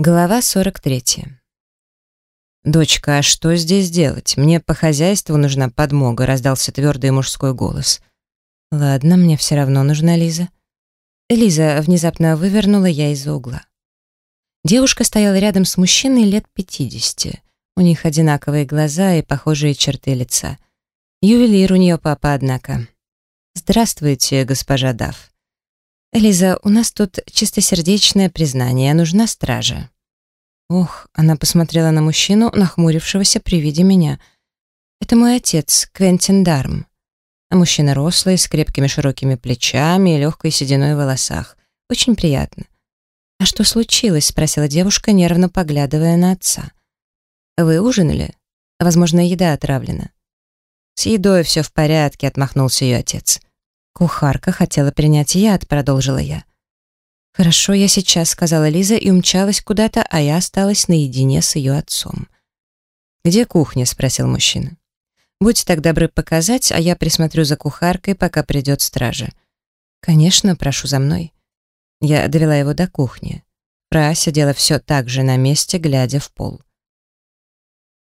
Глава 43. «Дочка, а что здесь делать? Мне по хозяйству нужна подмога», — раздался твердый мужской голос. «Ладно, мне все равно нужна Лиза». Лиза внезапно вывернула я из-за угла. Девушка стояла рядом с мужчиной лет пятидесяти. У них одинаковые глаза и похожие черты лица. Ювелир у нее папа, однако. «Здравствуйте, госпожа Дав. «Лиза, у нас тут чистосердечное признание, нужна стража». Ох, она посмотрела на мужчину, нахмурившегося при виде меня. «Это мой отец, Квентин Дарм». А мужчина рослый, с крепкими широкими плечами и легкой сединой в волосах. Очень приятно. «А что случилось?» — спросила девушка, нервно поглядывая на отца. «Вы ужинали? Возможно, еда отравлена». «С едой все в порядке», — отмахнулся ее отец. «Кухарка хотела принять яд», — продолжила я. «Хорошо, я сейчас», — сказала Лиза и умчалась куда-то, а я осталась наедине с ее отцом. «Где кухня?» — спросил мужчина. «Будьте так добры показать, а я присмотрю за кухаркой, пока придет стража». «Конечно, прошу за мной». Я довела его до кухни. Фра сидела все так же на месте, глядя в пол.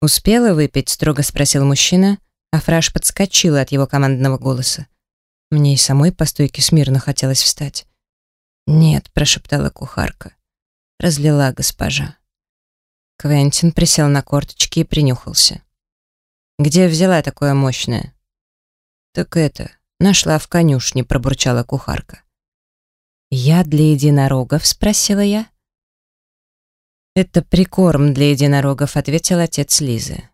«Успела выпить?» — строго спросил мужчина, а Фраш подскочила от его командного голоса. Мне и самой по стойке смирно хотелось встать. «Нет», — прошептала кухарка. Разлила госпожа. Квентин присел на корточки и принюхался. «Где взяла такое мощное?» «Так это, нашла в конюшне», — пробурчала кухарка. «Я для единорогов?» — спросила я. «Это прикорм для единорогов», — ответил отец Лизы.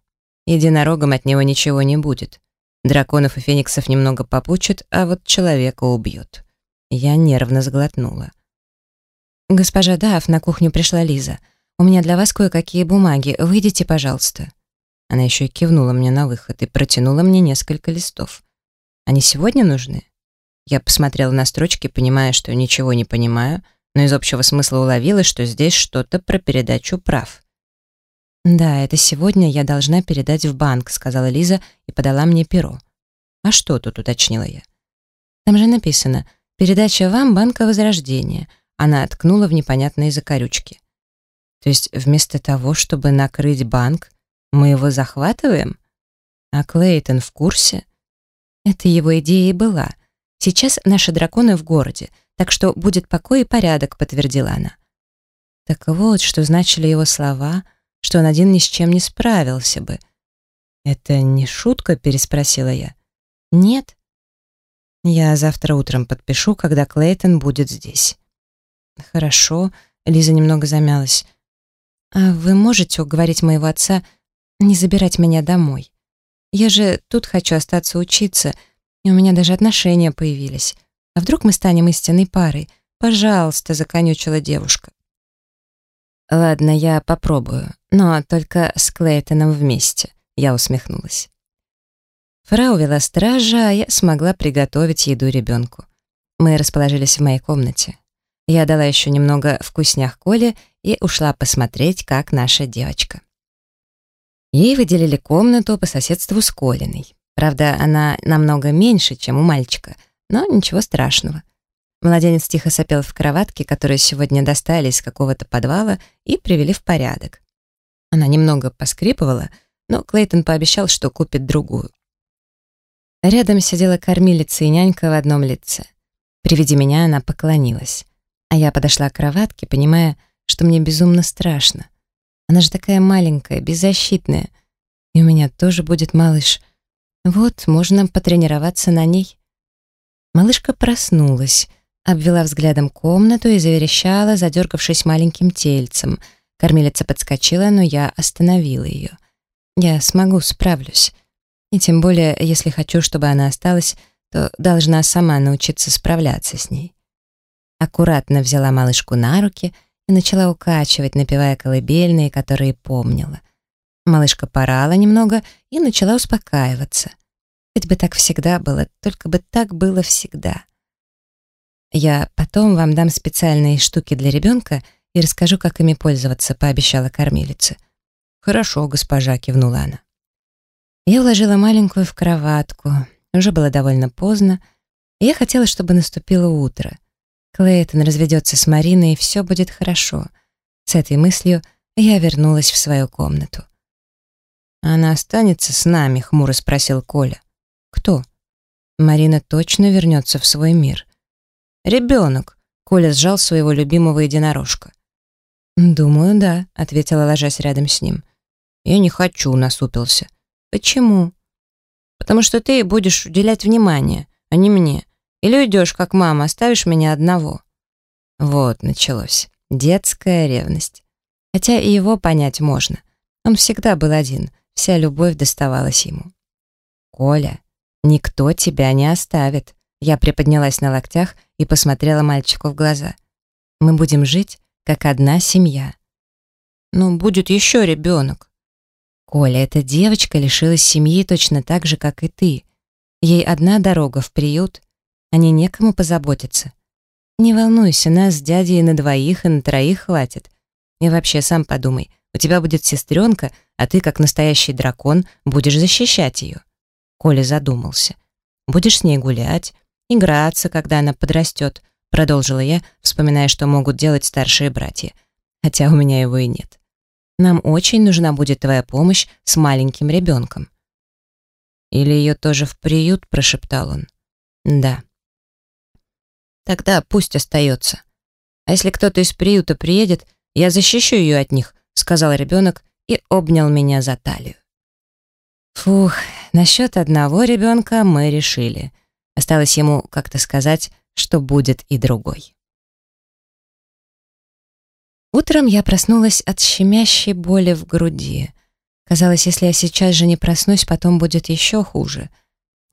«Единорогам от него ничего не будет. Драконов и фениксов немного попучит, а вот человека убьет. Я нервно сглотнула. «Госпожа Даф, на кухню пришла Лиза. У меня для вас кое-какие бумаги. Выйдите, пожалуйста». Она еще и кивнула мне на выход и протянула мне несколько листов. «Они сегодня нужны?» Я посмотрела на строчки, понимая, что ничего не понимаю, но из общего смысла уловила, что здесь что-то про передачу прав. «Да, это сегодня я должна передать в банк», — сказала Лиза и подала мне перо. «А что тут?» — уточнила я. «Там же написано «Передача вам Банка Возрождения». Она откнула в непонятные закорючки. «То есть вместо того, чтобы накрыть банк, мы его захватываем?» «А Клейтон в курсе?» Это его идея и была. «Сейчас наши драконы в городе, так что будет покой и порядок», — подтвердила она. Так вот, что значили его слова — что он один ни с чем не справился бы. «Это не шутка?» — переспросила я. «Нет». «Я завтра утром подпишу, когда Клейтон будет здесь». «Хорошо», — Лиза немного замялась. «А вы можете уговорить моего отца не забирать меня домой? Я же тут хочу остаться учиться, и у меня даже отношения появились. А вдруг мы станем истинной парой? Пожалуйста», — законючила девушка. «Ладно, я попробую, но только с Клейтоном вместе», — я усмехнулась. Фрау вела стража, а я смогла приготовить еду ребенку. Мы расположились в моей комнате. Я дала еще немного вкуснях Коле и ушла посмотреть, как наша девочка. Ей выделили комнату по соседству с Колиной. Правда, она намного меньше, чем у мальчика, но ничего страшного. Младенец тихо сопел в кроватке, которую сегодня достали из какого-то подвала и привели в порядок. Она немного поскрипывала, но Клейтон пообещал, что купит другую. Рядом сидела кормилица и нянька в одном лице. При виде меня она поклонилась. А я подошла к кроватке, понимая, что мне безумно страшно. Она же такая маленькая, беззащитная. И у меня тоже будет малыш. Вот, можно потренироваться на ней. Малышка проснулась, обвела взглядом комнату и заверещала, задергавшись маленьким тельцем. Кормилица подскочила, но я остановила ее. Я смогу, справлюсь. И тем более, если хочу, чтобы она осталась, то должна сама научиться справляться с ней. Аккуратно взяла малышку на руки и начала укачивать, напевая колыбельные, которые помнила. Малышка порала немного и начала успокаиваться. Ведь бы так всегда было, только бы так было всегда. «Я потом вам дам специальные штуки для ребенка и расскажу, как ими пользоваться», — пообещала кормилица. «Хорошо, госпожа», — кивнула она. Я уложила маленькую в кроватку. Уже было довольно поздно, и я хотела, чтобы наступило утро. Клейтон разведется с Мариной, и все будет хорошо. С этой мыслью я вернулась в свою комнату. «Она останется с нами?» — хмуро спросил Коля. «Кто?» «Марина точно вернется в свой мир». «Ребенок», — Коля сжал своего любимого единорожка. «Думаю, да», — ответила, ложась рядом с ним. «Я не хочу», — насупился. «Почему?» «Потому что ты будешь уделять внимание, а не мне. Или уйдешь, как мама, оставишь меня одного». Вот началось. Детская ревность. Хотя и его понять можно. Он всегда был один, вся любовь доставалась ему. «Коля, никто тебя не оставит». Я приподнялась на локтях и посмотрела мальчику в глаза. «Мы будем жить, как одна семья». «Ну, будет еще ребенок». «Коля, эта девочка лишилась семьи точно так же, как и ты. Ей одна дорога в приют, а не некому позаботиться. Не волнуйся, нас с дядей на двоих и на троих хватит. И вообще, сам подумай, у тебя будет сестренка, а ты, как настоящий дракон, будешь защищать ее. Коля задумался. Будешь с ней гулять, играться, когда она подрастет, продолжила я, вспоминая, что могут делать старшие братья. Хотя у меня его и нет. Нам очень нужна будет твоя помощь с маленьким ребенком. Или ее тоже в приют, прошептал он. Да. Тогда пусть остается. А если кто-то из приюта приедет, я защищу ее от них, сказал ребенок и обнял меня за талию. Фух, насчет одного ребенка мы решили. Осталось ему как-то сказать, что будет и другой. Утром я проснулась от щемящей боли в груди. Казалось, если я сейчас же не проснусь, потом будет еще хуже.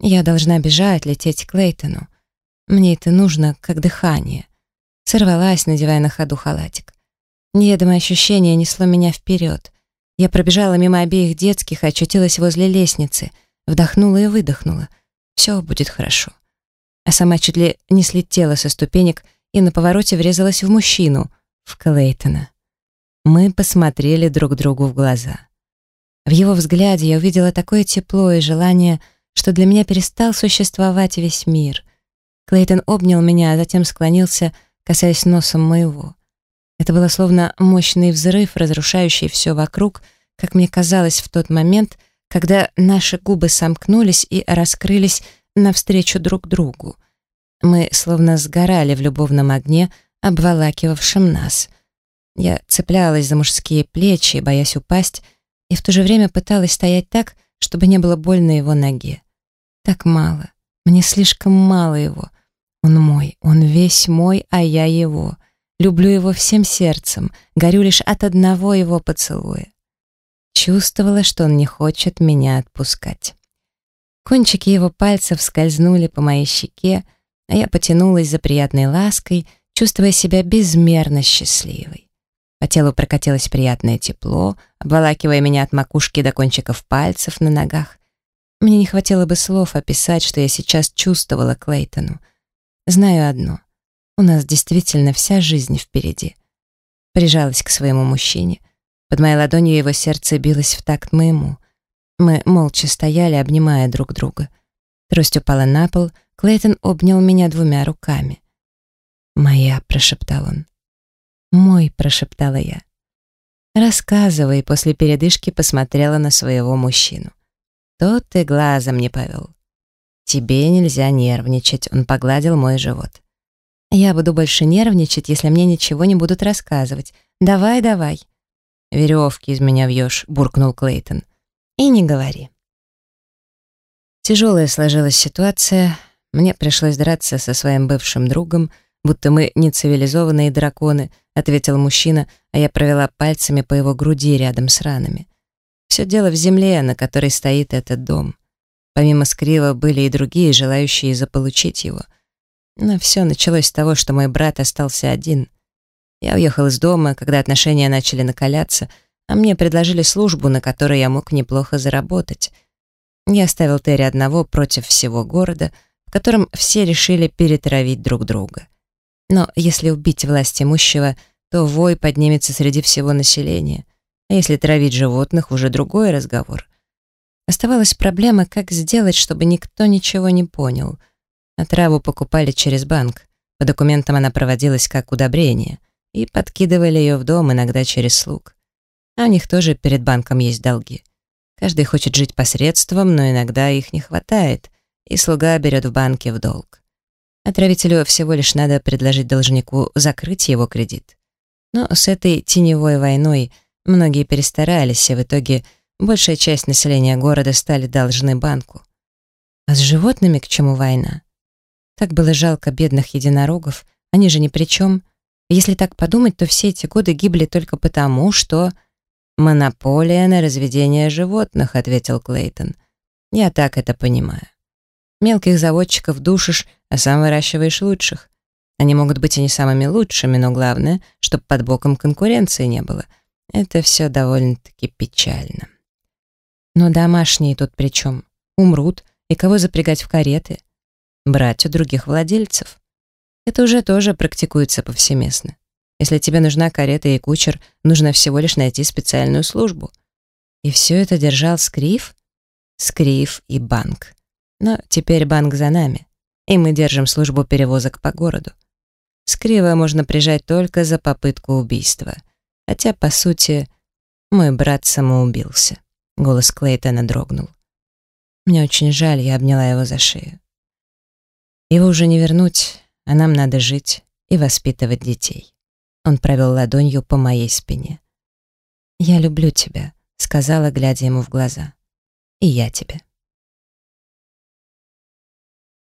Я должна бежать, лететь к Лейтону. Мне это нужно, как дыхание. Сорвалась, надевая на ходу халатик. Неведомое ощущение несло меня вперед. Я пробежала мимо обеих детских очутилась возле лестницы. Вдохнула и выдохнула. Все будет хорошо. А сама чуть ли не слетела со ступенек и на повороте врезалась в мужчину, в Клейтона. Мы посмотрели друг другу в глаза. В его взгляде я увидела такое тепло и желание, что для меня перестал существовать весь мир. Клейтон обнял меня, а затем склонился, касаясь носом моего. Это было словно мощный взрыв, разрушающий все вокруг, как мне казалось в тот момент, когда наши губы сомкнулись и раскрылись навстречу друг другу. Мы словно сгорали в любовном огне, обволакивавшем нас. Я цеплялась за мужские плечи, боясь упасть, и в то же время пыталась стоять так, чтобы не было больно его ноге. Так мало, мне слишком мало его. Он мой, он весь мой, а я его. Люблю его всем сердцем, горю лишь от одного его поцелуя. Чувствовала, что он не хочет меня отпускать. Кончики его пальцев скользнули по моей щеке, а я потянулась за приятной лаской, чувствуя себя безмерно счастливой. По телу прокатилось приятное тепло, обволакивая меня от макушки до кончиков пальцев на ногах. Мне не хватило бы слов описать, что я сейчас чувствовала Клейтону. Знаю одно — у нас действительно вся жизнь впереди. Прижалась к своему мужчине. Под моей ладонью его сердце билось в такт моему. Мы молча стояли, обнимая друг друга. Трость упала на пол, Клейтон обнял меня двумя руками. «Моя», — прошептал он. «Мой», — прошептала я. «Рассказывай», — после передышки посмотрела на своего мужчину. Тот ты глазом не повел. «Тебе нельзя нервничать», — он погладил мой живот. Я буду больше нервничать, если мне ничего не будут рассказывать. Давай, давай. Веревки из меня вьешь, буркнул Клейтон. И не говори. Тяжелая сложилась ситуация. Мне пришлось драться со своим бывшим другом, будто мы не цивилизованные драконы, ответил мужчина, а я провела пальцами по его груди рядом с ранами. Все дело в земле, на которой стоит этот дом. Помимо Скрива были и другие, желающие заполучить его — но все началось с того, что мой брат остался один. Я уехал из дома, когда отношения начали накаляться, а мне предложили службу, на которой я мог неплохо заработать. Я оставил Терри одного против всего города, в котором все решили перетравить друг друга. Но если убить власть имущего, то вой поднимется среди всего населения, а если травить животных, уже другой разговор. Оставалась проблема, как сделать, чтобы никто ничего не понял — а траву покупали через банк. По документам она проводилась как удобрение. И подкидывали ее в дом, иногда через слуг. А у них тоже перед банком есть долги. Каждый хочет жить посредством, но иногда их не хватает, и слуга берет в банке в долг. Отравителю всего лишь надо предложить должнику закрыть его кредит. Но с этой теневой войной многие перестарались, и в итоге большая часть населения города стали должны банку. А с животными к чему война? Так было жалко бедных единорогов, они же ни при чем. Если так подумать, то все эти годы гибли только потому, что... «Монополия на разведение животных», — ответил Клейтон. «Я так это понимаю. Мелких заводчиков душишь, а сам выращиваешь лучших. Они могут быть и не самыми лучшими, но главное, чтобы под боком конкуренции не было. Это все довольно-таки печально. Но домашние тут при чем? Умрут, и кого запрягать в кареты? Брать у других владельцев. Это уже тоже практикуется повсеместно. Если тебе нужна карета и кучер, нужно всего лишь найти специальную службу. И все это держал Скрив? Скрив и банк. Но теперь банк за нами, и мы держим службу перевозок по городу. Скрива можно прижать только за попытку убийства. Хотя, по сути, мой брат самоубился. Голос Клейтона дрогнул. Мне очень жаль, я обняла его за шею. Его уже не вернуть, а нам надо жить и воспитывать детей. Он провел ладонью по моей спине. «Я люблю тебя», — сказала, глядя ему в глаза. «И я тебя».